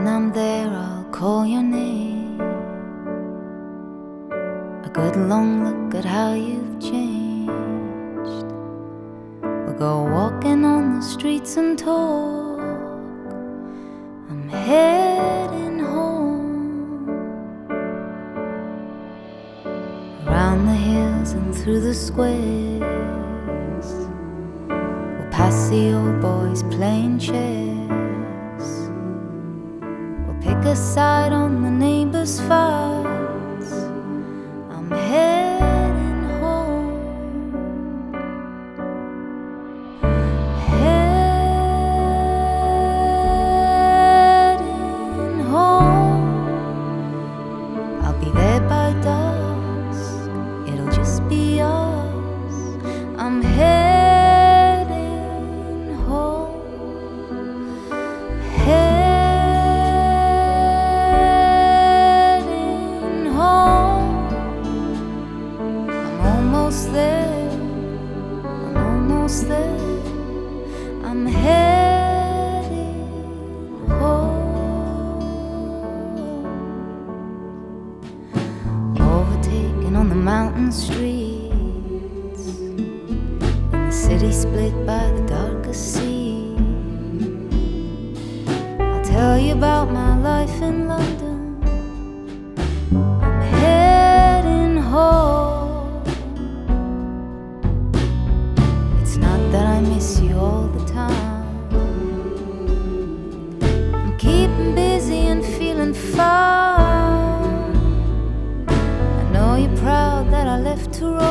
when I'm there, I'll call your name. A good long look at how you've changed. We'll go walking on the streets and talk. I'm heading home. Around the hills and through the squares. We'll pass the old boys playing chess. Pick a side on the neighbor's fights. Almost there. I'm almost there. I'm heading home. Overtaken on the mountain streets. In the city split by the darkest sea. I'll tell you about my life in London. to roll.